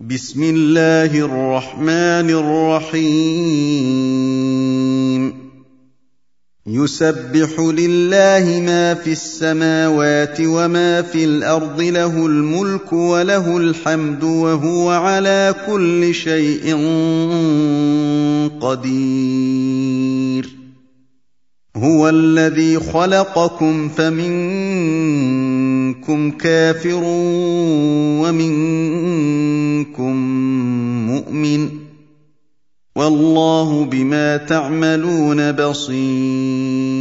بسم الله الرحمن الرحيم. يسبح لله ما في السماوات وما في الأرض له الملك وله الحمد وهو على كل شيء قدير. هو الذي خلقكم فمنكم كافر ومنكم مؤمن والله بما تعملون بصير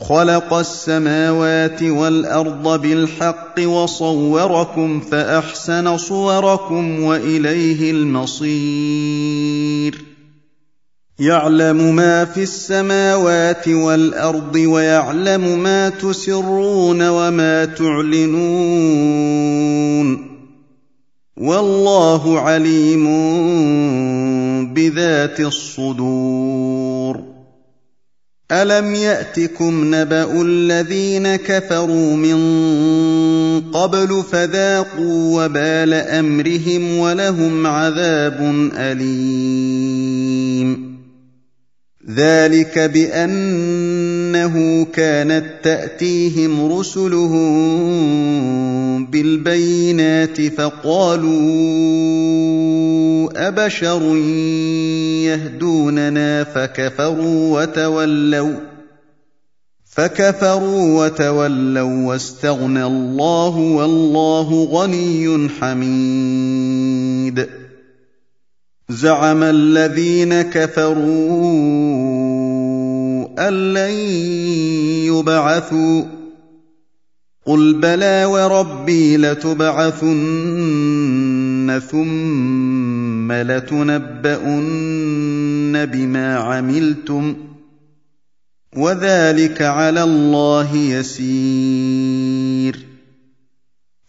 خلق السماوات والأرض بالحق وصوركم فأحسن صوركم وإليه المصير يعلم ما في السماوات والأرض ويعلم ما تسرون وما تعلنون والله عليم بذات الصدور ألم يأتكم نبأ الذين كفروا من قبل فذاقوا وبال أمرهم ولهم عذاب أليم ذلك بأنه كانت تأتيهم رسلهم بالبينات فقالوا أبشر يهدوننا فكفروا وتولوا فكفروا وتولوا واستغنى الله والله غني حميد زعم الذين كفروا أن لن يبعثوا قل بلى وربي لتبعثن ثم لتنبؤن بما عملتم وذلك على الله يسير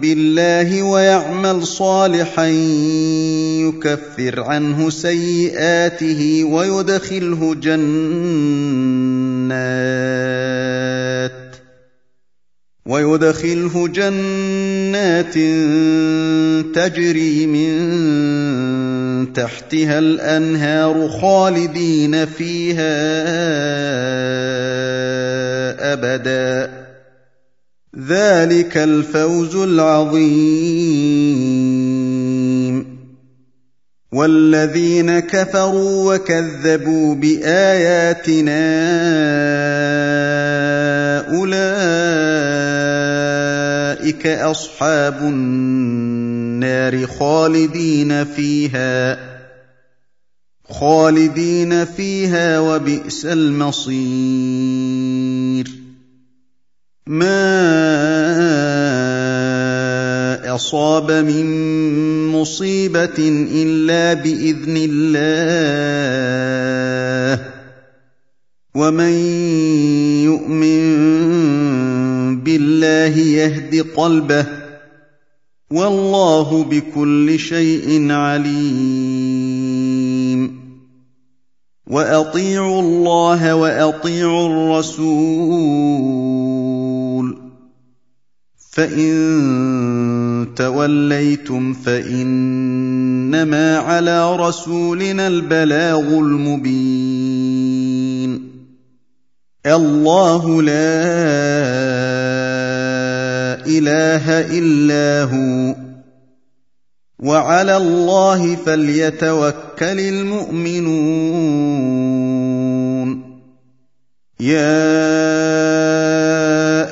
بالله ويعمل صالحا يكفر عنه سيئاته ويدخله جنات ويدخله جنات تجري من تحتها الأنهار خالدين فيها ابدا ذلك الفوز العظيم. والذين كفروا وكذبوا بآياتنا أولئك أصحاب النار خالدين فيها خالدين فيها وبئس المصير. ما أصاب من مصيبة إلا بإذن الله ومن يؤمن بالله يهد قلبه والله بكل شيء عليم وأطيعوا الله وأطيعوا الرسول فإن توليتم فإنما على رسولنا البلاغ المبين. الله لا إله إلا هو. وعلى الله فليتوكل المؤمنون. يا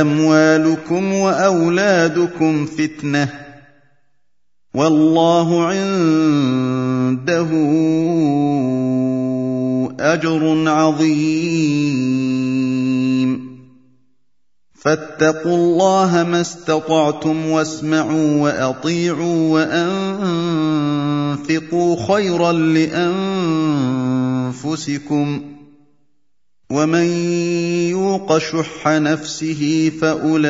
أموالكم وأولادكم فتنة والله عنده أجر عظيم. فاتقوا الله ما استطعتم واسمعوا وأطيعوا وأنفقوا خيرا لأنفسكم. ومن يوق شح نفسه فاولئك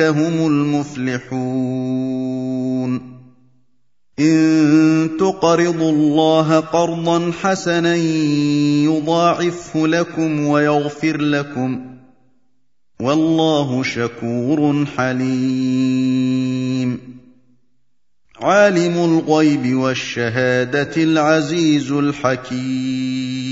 هم المفلحون ان تقرضوا الله قرضا حسنا يضاعفه لكم ويغفر لكم والله شكور حليم عالم الغيب والشهادة العزيز الحكيم.